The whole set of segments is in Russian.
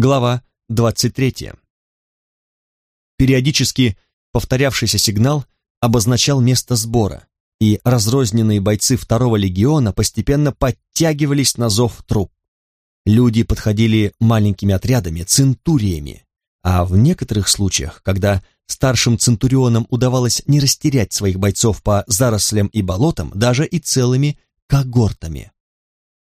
Глава 23. Периодически повторявшийся сигнал обозначал место сбора, и разрозненные бойцы второго легиона постепенно подтягивались на зов труп. Люди подходили маленькими отрядами, центуриями, а в некоторых случаях, когда старшим центурионам удавалось не растерять своих бойцов по зарослям и болотам, даже и целыми когортами.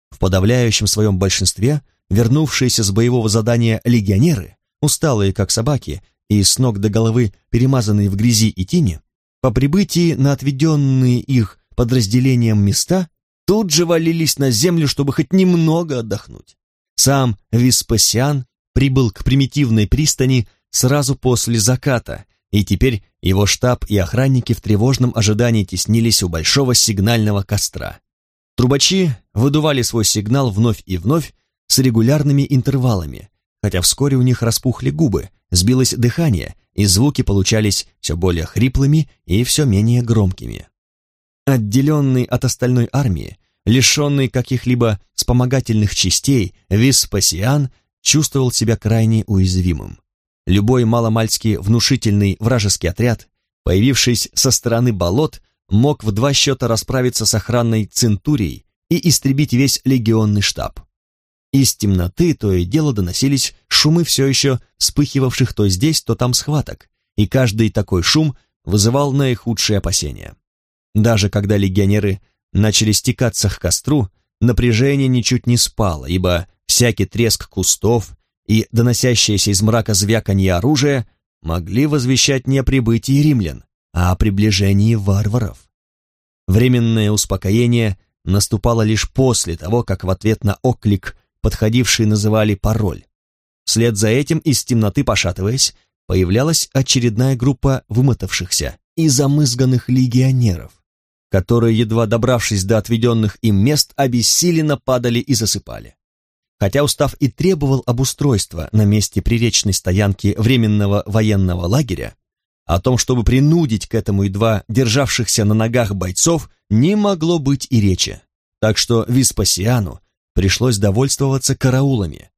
В подавляющем своем большинстве вернувшиеся с боевого задания легионеры, усталые как собаки и с ног до головы перемазанные в грязи и тени, по прибытии на отведенные их подразделением места тут же валились на землю, чтобы хоть немного отдохнуть. Сам Веспасиан прибыл к примитивной пристани сразу после заката, и теперь его штаб и охранники в тревожном ожидании теснились у большого сигнального костра. Трубачи выдували свой сигнал вновь и вновь с регулярными интервалами, хотя вскоре у них распухли губы, сбилось дыхание, и звуки получались все более хриплыми и все менее громкими. Отделенный от остальной армии, лишенный каких-либо вспомогательных частей, Веспасиан чувствовал себя крайне уязвимым. Любой маломальски внушительный вражеский отряд, появившись со стороны болот, мог в два счета расправиться с охранной центурией и истребить весь легионный штаб. Из темноты то и дело доносились шумы все еще вспыхивавших то здесь, то там схваток, и каждый такой шум вызывал наихудшие опасения. Даже когда легионеры начали стекаться к костру, напряжение ничуть не спало, ибо всякий треск кустов и доносящееся из мрака звяканье оружия могли возвещать не о прибытии римлян, а о приближении варваров. Временное успокоение наступало лишь после того, как в ответ на оклик подходившие называли пароль. Вслед за этим, из темноты пошатываясь, появлялась очередная группа вымотавшихся и замызганных легионеров, которые, едва добравшись до отведенных им мест, обессиленно падали и засыпали. Хотя устав и требовал обустройства на месте приречной стоянки временного военного лагеря, о том, чтобы принудить к этому едва державшихся на ногах бойцов, не могло быть и речи. Так что Веспасиану пришлось довольствоваться караулами,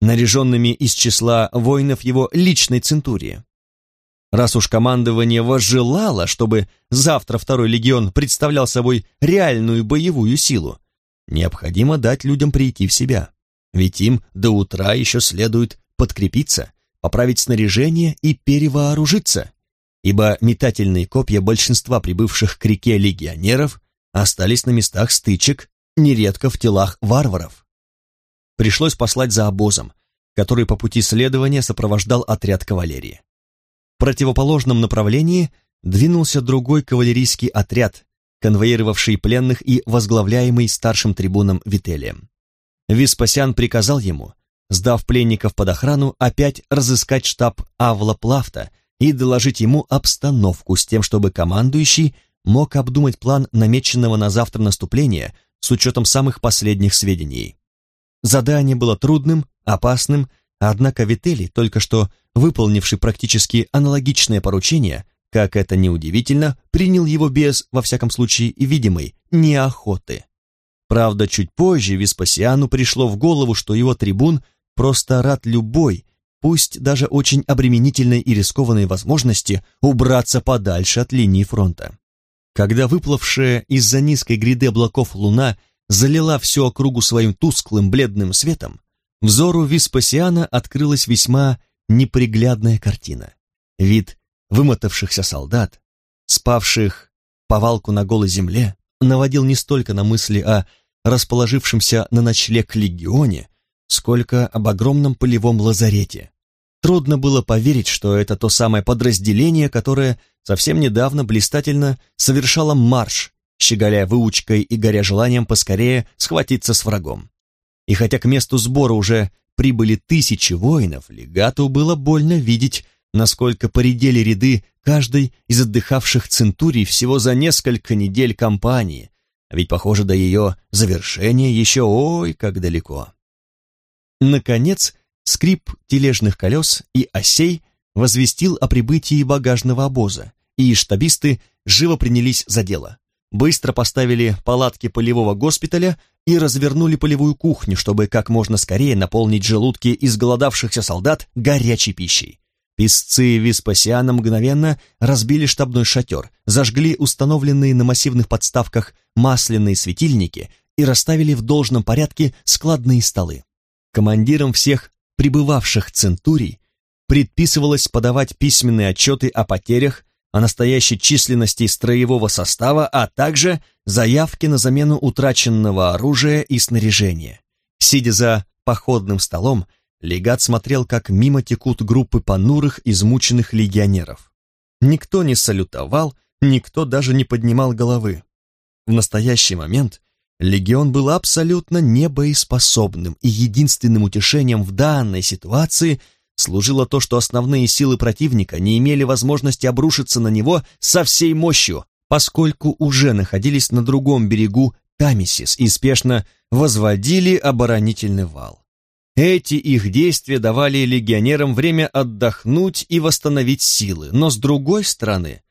наряженными из числа воинов его личной центурии. Раз уж командование возжелало, чтобы завтра второй легион представлял собой реальную боевую силу, необходимо дать людям прийти в себя, ведь им до утра еще следует подкрепиться, поправить снаряжение и перевооружиться, ибо метательные копья большинства прибывших к реке легионеров остались на местах стычек, нередко в телах варваров. Пришлось послать за обозом, который по пути следования сопровождал отряд кавалерии. В противоположном направлении двинулся другой кавалерийский отряд, конвоировавший пленных и возглавляемый старшим трибуном Вителием. Веспасиан приказал ему, сдав пленников под охрану, опять разыскать штаб Авла Плафта и доложить ему обстановку с тем, чтобы командующий мог обдумать план намеченного на завтра наступления с учетом самых последних сведений. Задание было трудным, опасным, однако Вителий, только что выполнивший практически аналогичное поручение, как это неудивительно, принял его без, во всяком случае, видимой неохоты. Правда, чуть позже Веспасиану пришло в голову, что его трибун просто рад любой, пусть даже очень обременительной и рискованной возможности убраться подальше от линии фронта. Когда выплывшая из-за низкой гряды облаков луна залила всю округу своим тусклым бледным светом, взору Веспасиана открылась весьма неприглядная картина. Вид вымотавшихся солдат, спавших повалку на голой земле, наводил не столько на мысли о расположившемся на ночлег легионе, сколько об огромном полевом лазарете, Трудно было поверить, что это то самое подразделение, которое совсем недавно блистательно совершало марш, щеголяя выучкой и горя желанием поскорее схватиться с врагом. И хотя к месту сбора уже прибыли тысячи воинов, легату было больно видеть, насколько поредели ряды каждой из отдыхавших центурий всего за несколько недель кампании, ведь, похоже, до ее завершения еще ой как далеко. Наконец, Скрип тележных колес и осей возвестил о прибытии багажного обоза, и штабисты живо принялись за дело. быстро поставили палатки полевого госпиталя и развернули полевую кухню, чтобы как можно скорее наполнить желудки изголодавшихся солдат горячей пищей. Песцы Веспасиана мгновенно разбили штабной шатер, зажгли установленные на массивных подставках масляные светильники и расставили в должном порядке складные столы. Командирам всех прибывавших центурий предписывалось подавать письменные отчеты о потерях, о настоящей численности строевого состава, а также заявки на замену утраченного оружия и снаряжения. Сидя за походным столом, легат смотрел, как мимо текут группы понурых, измученных легионеров. Никто не салютовал, никто даже не поднимал головы. В настоящий момент легион был абсолютно небоеспособным, и единственным утешением в данной ситуации служило то, что основные силы противника не имели возможности обрушиться на него со всей мощью, поскольку уже находились на другом берегу Тамисис и спешно возводили оборонительный вал. Эти их действия давали легионерам время отдохнуть и восстановить силы, но с другой стороны,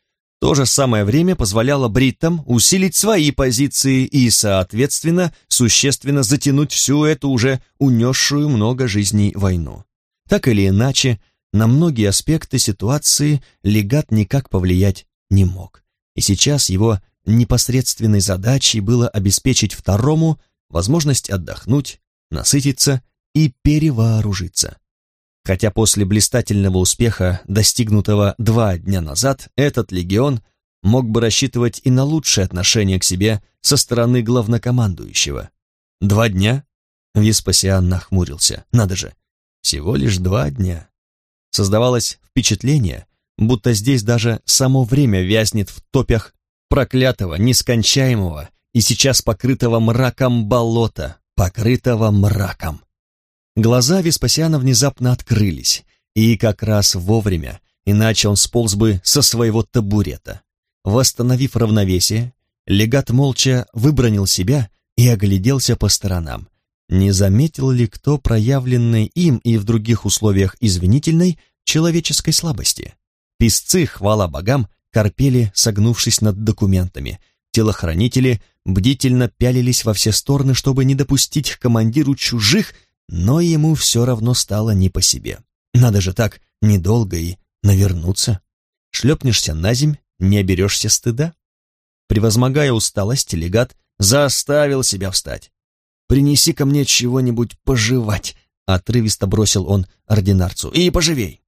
то же самое время позволяло бриттам усилить свои позиции и, соответственно, существенно затянуть всю эту уже унесшую много жизней войну. Так или иначе, на многие аспекты ситуации легат никак повлиять не мог. И сейчас его непосредственной задачей было обеспечить второму возможность отдохнуть, насытиться и перевооружиться. Хотя после блистательного успеха, достигнутого два дня назад, этот легион мог бы рассчитывать и на лучшее отношение к себе со стороны главнокомандующего. Два дня? Веспасиан нахмурился. Надо же, всего лишь два дня. Создавалось впечатление, будто здесь даже само время вязнет в топях проклятого, нескончаемого и сейчас покрытого мраком болота, покрытого мраком. Глаза Веспасиана внезапно открылись, и как раз вовремя, иначе он сполз бы со своего табурета. Восстановив равновесие, легат молча выбронил себя и огляделся по сторонам. Не заметил ли кто проявленной им и в других условиях извинительной человеческой слабости? Песцы, хвала богам, корпели, согнувшись над документами. Телохранители бдительно пялились во все стороны, чтобы не допустить к командиру чужих но ему все равно стало не по себе. Надо же так недолго и навернуться. Шлепнешься на земь, не оберешься стыда. Превозмогая усталость, легат заставил себя встать. «Принеси ко мне чего-нибудь пожевать», — отрывисто бросил он ординарцу. «И поживей».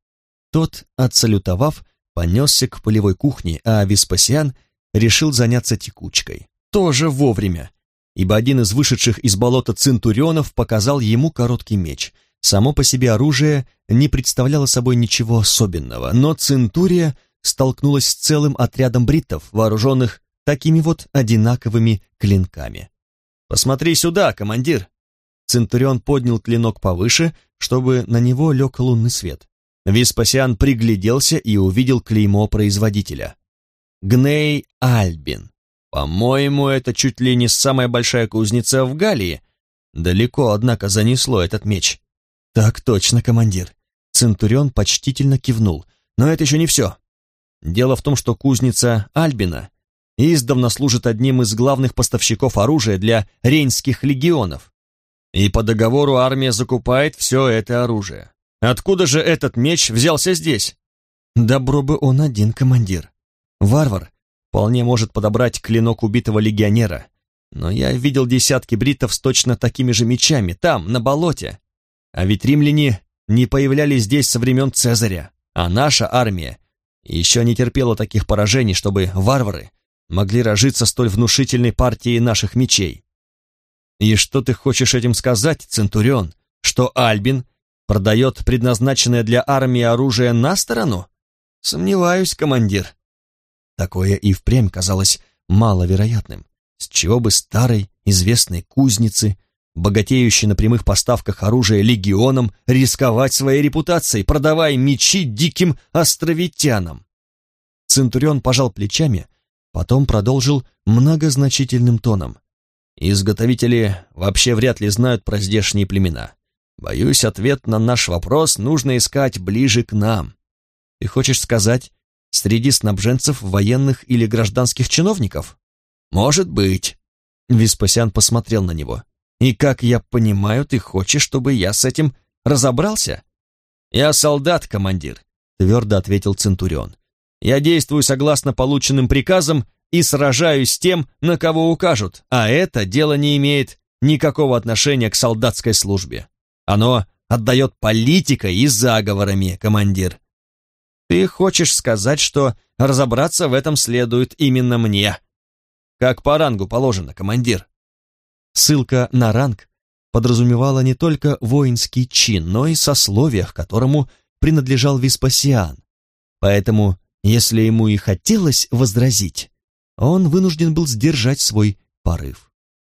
Тот, отсалютовав, понесся к полевой кухне, а Веспасиан решил заняться текучкой. Тоже вовремя ибо один из вышедших из болота центурионов показал ему короткий меч. Само по себе оружие не представляло собой ничего особенного, но центурия столкнулась с целым отрядом бриттов, вооруженных такими вот одинаковыми клинками. «Посмотри сюда, командир!» Центурион поднял клинок повыше, чтобы на него лег лунный свет. Веспасиан пригляделся и увидел клеймо производителя. Гней Альбин. По-моему, это чуть ли не самая большая кузница в Галлии. Далеко, однако, занесло этот меч. Так точно, командир. Центурион почтительно кивнул. Но это еще не все. Дело в том, что кузница Альбина издавна служит одним из главных поставщиков оружия для рейнских легионов. И по договору армия закупает все это оружие. Откуда же этот меч взялся здесь? Добро бы он один, командир. Варвар вполне может подобрать клинок убитого легионера. Но я видел десятки бритов с точно такими же мечами, там, на болоте. А ведь римляне не появлялись здесь со времен Цезаря, а наша армия еще не терпела таких поражений, чтобы варвары могли разжиться столь внушительной партией наших мечей. И что ты хочешь этим сказать, Центурион? Что Альбин продает предназначенное для армии оружие на сторону? Сомневаюсь, командир. Такое и впрямь казалось маловероятным. С чего бы старой, известной кузницы, богатеющей на прямых поставках оружия легионам, рисковать своей репутацией, продавая мечи диким островитянам? Центурион пожал плечами, потом продолжил многозначительным тоном. Изготовители вообще вряд ли знают про здешние племена. Боюсь, ответ на наш вопрос нужно искать ближе к нам. Ты хочешь сказать, Среди снабженцев военных или гражданских чиновников? «Может быть». Веспасиан посмотрел на него. «И как я понимаю, ты хочешь, чтобы я с этим разобрался?» «Я солдат, командир», — твердо ответил Центурион. «Я действую согласно полученным приказам и сражаюсь с тем, на кого укажут, а это дело не имеет никакого отношения к солдатской службе. Оно отдает политикой и заговорами, командир. Ты хочешь сказать, что разобраться в этом следует именно мне? Как по рангу положено, командир. Ссылка на ранг подразумевала не только воинский чин, но и сословие, к которому принадлежал Веспасиан. Поэтому, если ему и хотелось возразить, он вынужден был сдержать свой порыв.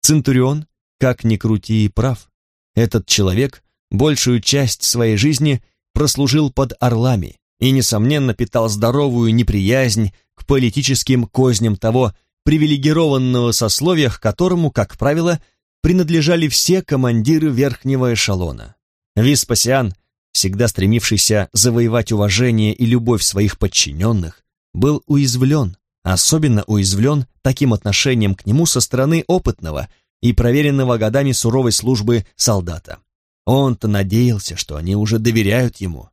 Центурион, как ни крути, и прав. Этот человек большую часть своей жизни прослужил под орлами и, несомненно, питал здоровую неприязнь к политическим козням того привилегированного сословия, к которому, как правило, принадлежали все командиры верхнего эшелона. Веспасиан, всегда стремившийся завоевать уважение и любовь своих подчиненных, был уязвлен, особенно уязвлен таким отношением к нему со стороны опытного и проверенного годами суровой службы солдата. Он-то надеялся, что они уже доверяют ему,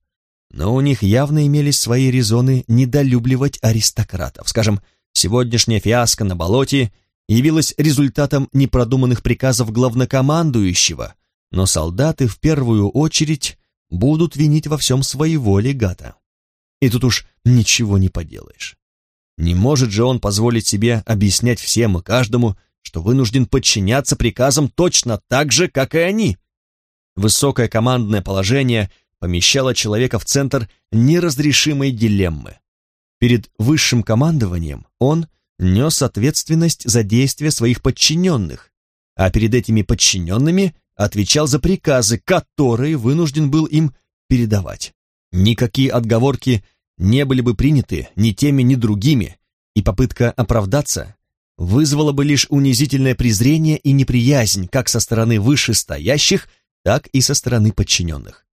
но у них явно имелись свои резоны недолюбливать аристократов. Скажем, сегодняшняя фиаско на болоте явилась результатом непродуманных приказов главнокомандующего, но солдаты в первую очередь будут винить во всем своего легата. И тут уж ничего не поделаешь. Не может же он позволить себе объяснять всем и каждому, что вынужден подчиняться приказам точно так же, как и они. Высокое командное положение помещало человека в центр неразрешимой дилеммы. Перед высшим командованием он нес ответственность за действия своих подчиненных, а перед этими подчиненными отвечал за приказы, которые вынужден был им передавать. Никакие отговорки не были бы приняты ни теми, ни другими, и попытка оправдаться вызвала бы лишь унизительное презрение и неприязнь как со стороны вышестоящих, так и со стороны подчиненных.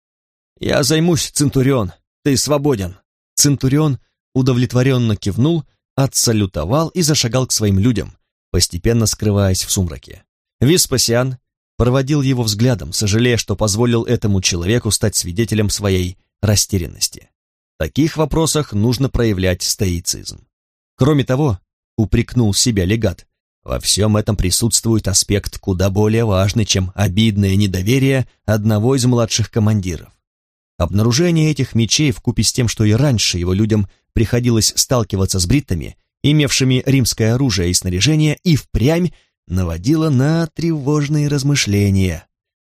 «Я займусь, Центурион, ты свободен». Центурион удовлетворенно кивнул, отсалютовал и зашагал к своим людям, постепенно скрываясь в сумраке. Веспасиан проводил его взглядом, сожалея, что позволил этому человеку стать свидетелем своей растерянности. В таких вопросах нужно проявлять стоицизм. Кроме того, упрекнул себя легат, во всем этом присутствует аспект куда более важный, чем обидное недоверие одного из младших командиров. Обнаружение этих мечей вкупе с тем, что и раньше его людям приходилось сталкиваться с бриттами, имевшими римское оружие и снаряжение, и впрямь наводило на тревожные размышления.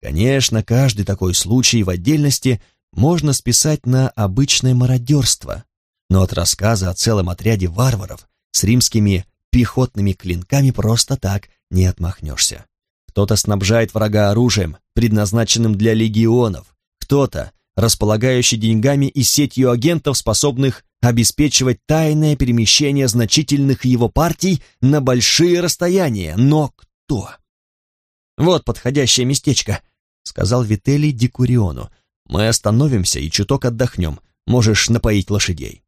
Конечно, каждый такой случай в отдельности можно списать на обычное мародерство, но от рассказа о целом отряде варваров с римскими пехотными клинками просто так не отмахнешься. Кто-то снабжает врага оружием, предназначенным для легионов, кто-то располагающий деньгами и сетью агентов, способных обеспечивать тайное перемещение значительных его партий на большие расстояния. Но кто? «Вот подходящее местечко», — сказал Вителий Декуриону. «Мы остановимся и чуток отдохнем. Можешь напоить лошадей».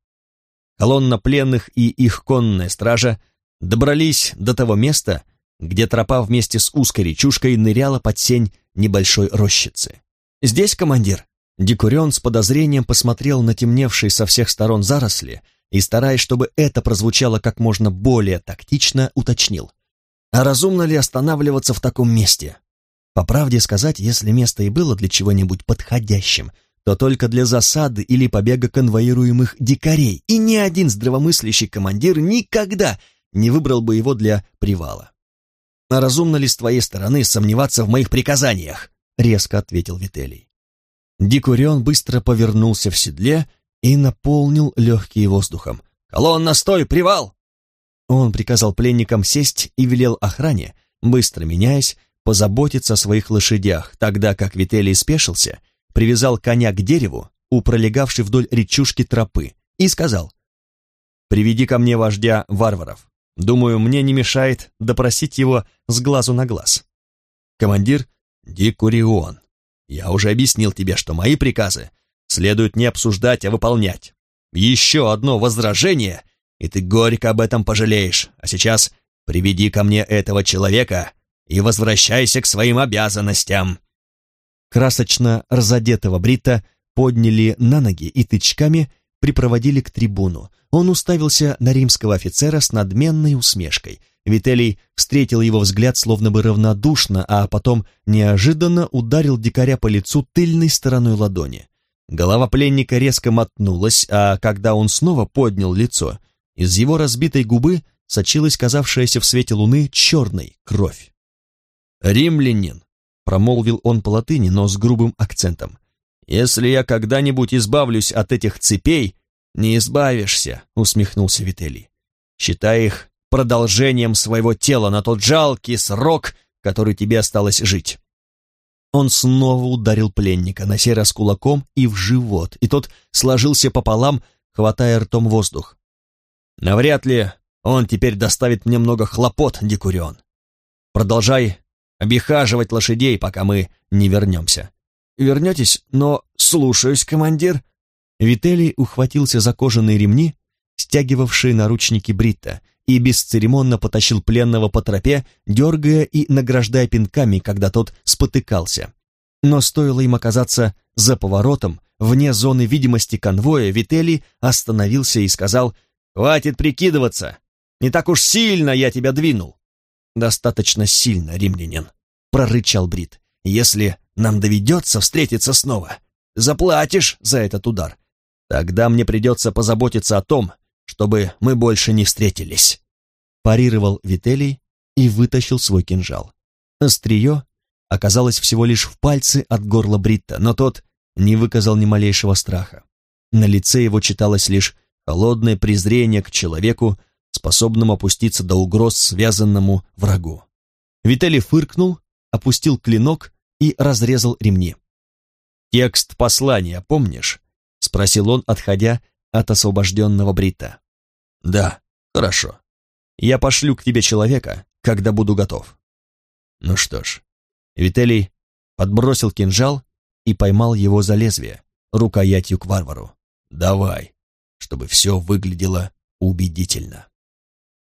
Колонна пленных и их конная стража добрались до того места, где тропа вместе с узкой речушкой ныряла под сень небольшой рощицы. «Здесь, командир?» Декурион с подозрением посмотрел на темневшие со всех сторон заросли и, стараясь, чтобы это прозвучало как можно более тактично, уточнил. «А разумно ли останавливаться в таком месте?» По правде сказать, если место и было для чего-нибудь подходящим, то только для засады или побега конвоируемых дикарей, и ни один здравомыслящий командир никогда не выбрал бы его для привала. «А разумно ли с твоей стороны сомневаться в моих приказаниях?» — резко ответил Вителий. Дикурион быстро повернулся в седле и наполнил легкие воздухом. «Колонна, стой! Привал!» Он приказал пленникам сесть и велел охране, быстро меняясь, позаботиться о своих лошадях, тогда как Вителий спешился — привязал коня к дереву у пролегавшей вдоль речушки тропы и сказал, «Приведи ко мне вождя варваров. Думаю, мне не мешает допросить его с глазу на глаз». Командир Дикурион, я уже объяснил тебе, что мои приказы следует не обсуждать, а выполнять. Еще одно возражение, и ты горько об этом пожалеешь. А сейчас приведи ко мне этого человека и возвращайся к своим обязанностям». Красочно разодетого Брита подняли на ноги и тычками припроводили к трибуну. Он уставился на римского офицера с надменной усмешкой. Вителий встретил его взгляд словно бы равнодушно, а потом неожиданно ударил дикаря по лицу тыльной стороной ладони. Голова пленника резко мотнулась, а когда он снова поднял лицо, из его разбитой губы сочилась казавшаяся в свете луны черной кровь. «Римлянин», — промолвил он по латыни, но с грубым акцентом, «если я когда-нибудь избавлюсь от этих цепей, не избавишься», — усмехнулся Вителий. «Считай их продолжением своего тела на тот жалкий срок, который тебе осталось жить». Он снова ударил пленника, на сей раз кулаком и в живот, и тот сложился пополам, хватая ртом воздух. «Навряд ли он теперь доставит мне много хлопот, Декурион. Продолжай обихаживать лошадей, пока мы не вернемся». «Вернетесь, но слушаюсь, командир». Вителий ухватился за кожаные ремни, стягивавшие наручники Бритта, и бесцеремонно потащил пленного по тропе, дергая и награждая пинками, когда тот спотыкался. Но стоило им оказаться за поворотом, вне зоны видимости конвоя, Вителий остановился и сказал «Хватит прикидываться! Не так уж сильно я тебя двинул!» «Достаточно сильно, римлянин», — прорычал Брит. «Если нам доведется встретиться снова, заплатишь за этот удар. Тогда мне придется позаботиться о том, чтобы мы больше не встретились. Парировал Вителий и вытащил свой кинжал. Острие оказалось всего лишь в пальце от горла Бритта, но тот не выказал ни малейшего страха. На лице его читалось лишь холодное презрение к человеку, способному опуститься до угроз связанному врагу. Вителий фыркнул, опустил клинок и разрезал ремни. «Текст послания помнишь?» — спросил он, отходя от освобожденного Брита. «Да, хорошо. Я пошлю к тебе человека, когда буду готов». Ну что ж, Вителий подбросил кинжал и поймал его за лезвие, рукоятью к варвару. «Давай, чтобы все выглядело убедительно».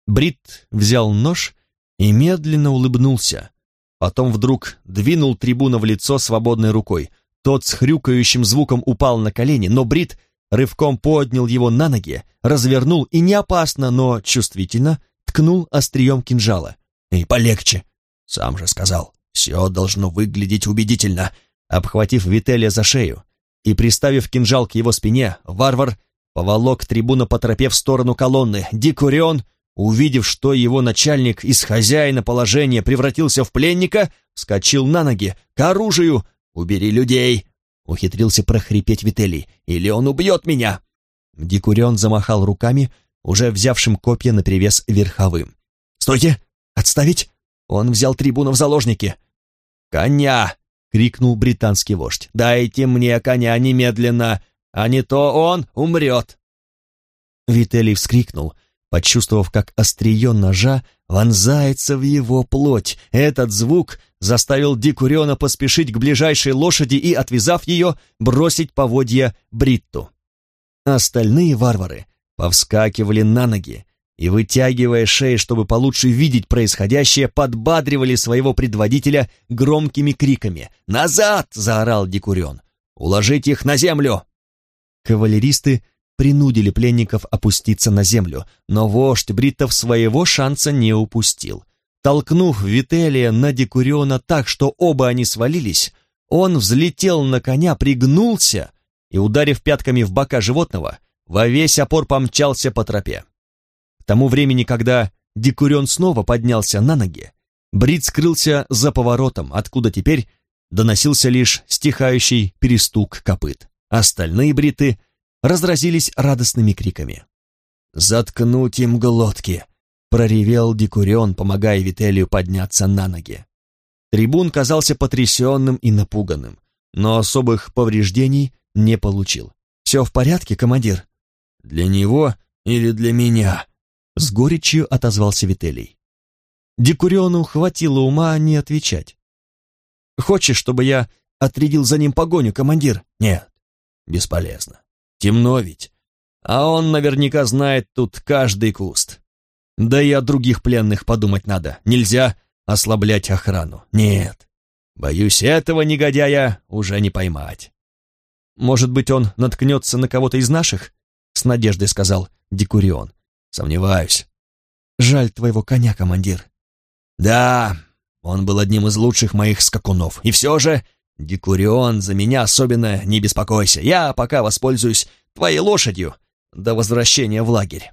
Брит взял нож и медленно улыбнулся, потом вдруг двинул трибуна в лицо свободной рукой. Тот с хрюкающим звуком упал на колени, но Брит рывком поднял его на ноги, развернул и не опасно, но чувствительно ткнул острием кинжала. «И полегче!» Сам же сказал, все должно выглядеть убедительно. Обхватив Вителия за шею и приставив кинжал к его спине, варвар поволок трибуна по тропе в сторону колонны. Дикурион, увидев, что его начальник из хозяина положения превратился в пленника, вскочил на ноги. «К оружию! Убери людей! Ухитрился прохрипеть Вителий. «Или он убьет меня!» Дикурион замахал руками, уже взявшим копья наперевес верховым. «Стойте! Отставить!» Он взял трибуну в заложники. «Коня!» — крикнул британский вождь. «Дайте мне коня немедленно, а не то он умрет!» Вителий вскрикнул, почувствовав, как острие ножа вонзается в его плоть. Этот звук заставил Дикуриона поспешить к ближайшей лошади и, отвязав ее, бросить поводья Бритту. Остальные варвары повскакивали на ноги и, вытягивая шеи, чтобы получше видеть происходящее, подбадривали своего предводителя громкими криками. «Назад!» — заорал Дикурион. «Уложить их на землю!» Кавалеристы принудили пленников опуститься на землю, но вождь бриттов своего шанса не упустил. Толкнув Вителия на Декуриона так, что оба они свалились, он взлетел на коня, пригнулся и, ударив пятками в бока животного, во весь опор помчался по тропе. К тому времени, когда Декурион снова поднялся на ноги, Брит скрылся за поворотом, откуда теперь доносился лишь стихающий перестук копыт. Остальные бриты разразились радостными криками. «Заткнуть им глотки!» — проревел Дикурион, помогая Вителию подняться на ноги. Трибун казался потрясенным и напуганным, но особых повреждений не получил. «Все в порядке, командир?» «Для него или для меня?» — с горечью отозвался Вителий. Дикуриону хватило ума не отвечать. «Хочешь, чтобы я отрядил за ним погоню, командир?» «Нет, бесполезно. Темно ведь. А он наверняка знает тут каждый куст. Да и о других пленных подумать надо. Нельзя ослаблять охрану. Нет. Боюсь, этого негодяя уже не поймать. Может быть, он наткнется на кого-то из наших? С надеждой сказал Декурион. Сомневаюсь. Жаль твоего коня, командир. Да, он был одним из лучших моих скакунов. И все же, Декурион, за меня особенно не беспокойся. Я пока воспользуюсь твоей лошадью до возвращения в лагерь.